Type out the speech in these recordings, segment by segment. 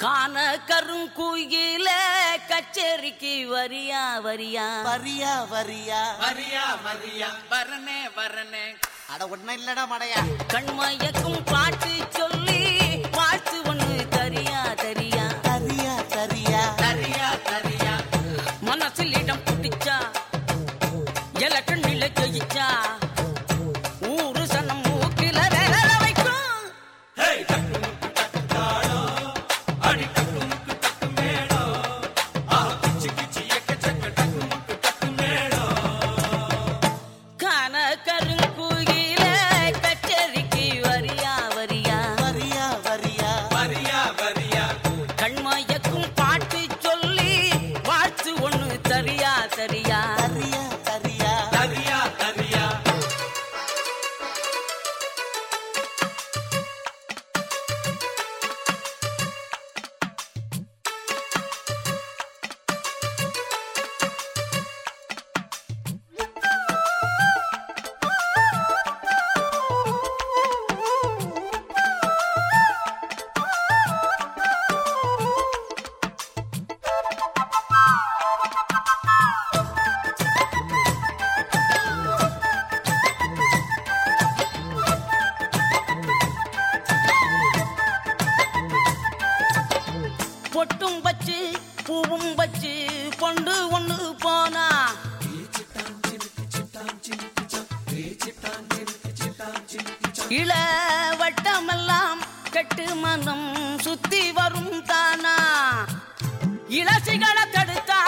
காண கருங்குயில கச்சேரிக்கு வரியா வரியா? வரியா வரியா? வரியா வரியா. வரணே வரனே. அட ஒண்ணு இல்லடா மடையா. கண்மயக்கும் பாட்டு சொல்லி வாழ்த்து கொண்டு ஒண்ணு போனா? இள வட்டமெல்லாம் கெட்டு மனம் சுத்தி வரும் தானா? இளசிகளை தடுத்தா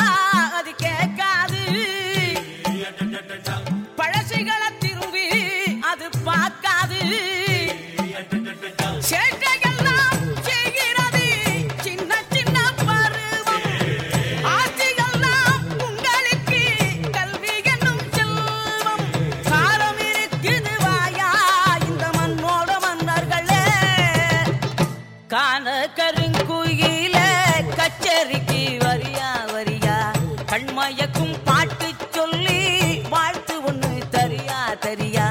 காண கருங்குயில கச்சேரிக்கு வரியா வரியா? கண்மயக்கும் பாட்டு சொல்லி வாழ்த்து ஒண்ணு தரியா தரியா?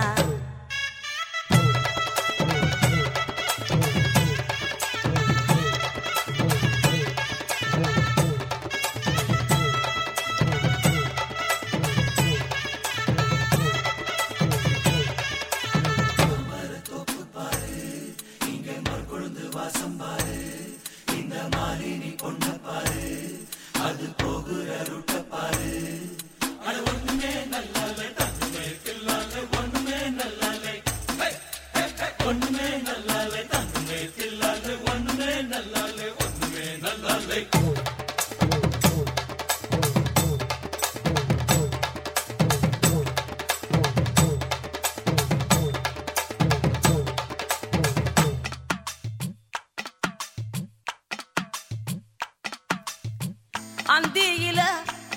வாசம் பாரு இந்த மாலினி கொண்ட பாரு அது போகிற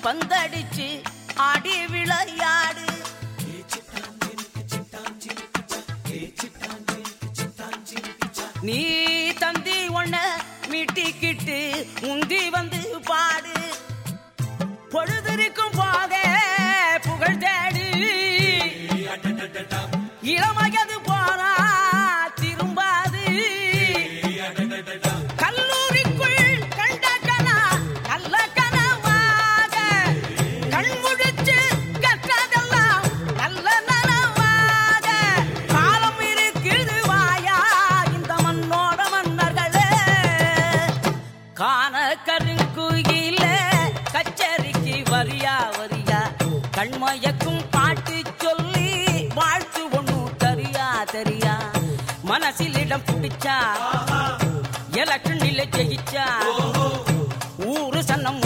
பந்தடிச்சு ஆடி விளையாடு. நீ தந்தி ஒண்ண மீட்டிக்கிட்டு முந்தி வந்து பாடு. பொழுதிருக்கும் ஆன கருங்குயில கச்சரிக்கு வரியா வரியா? கண்மயக்கும் பாட்டு சொல்லி வாழ்த்து ஒன்னும் தெரியா தெரியா? மனசில் இடம் பிடிச்சா எலக்ஷன் இல்லை ஜெயிச்சா? ஊரு சன்னம்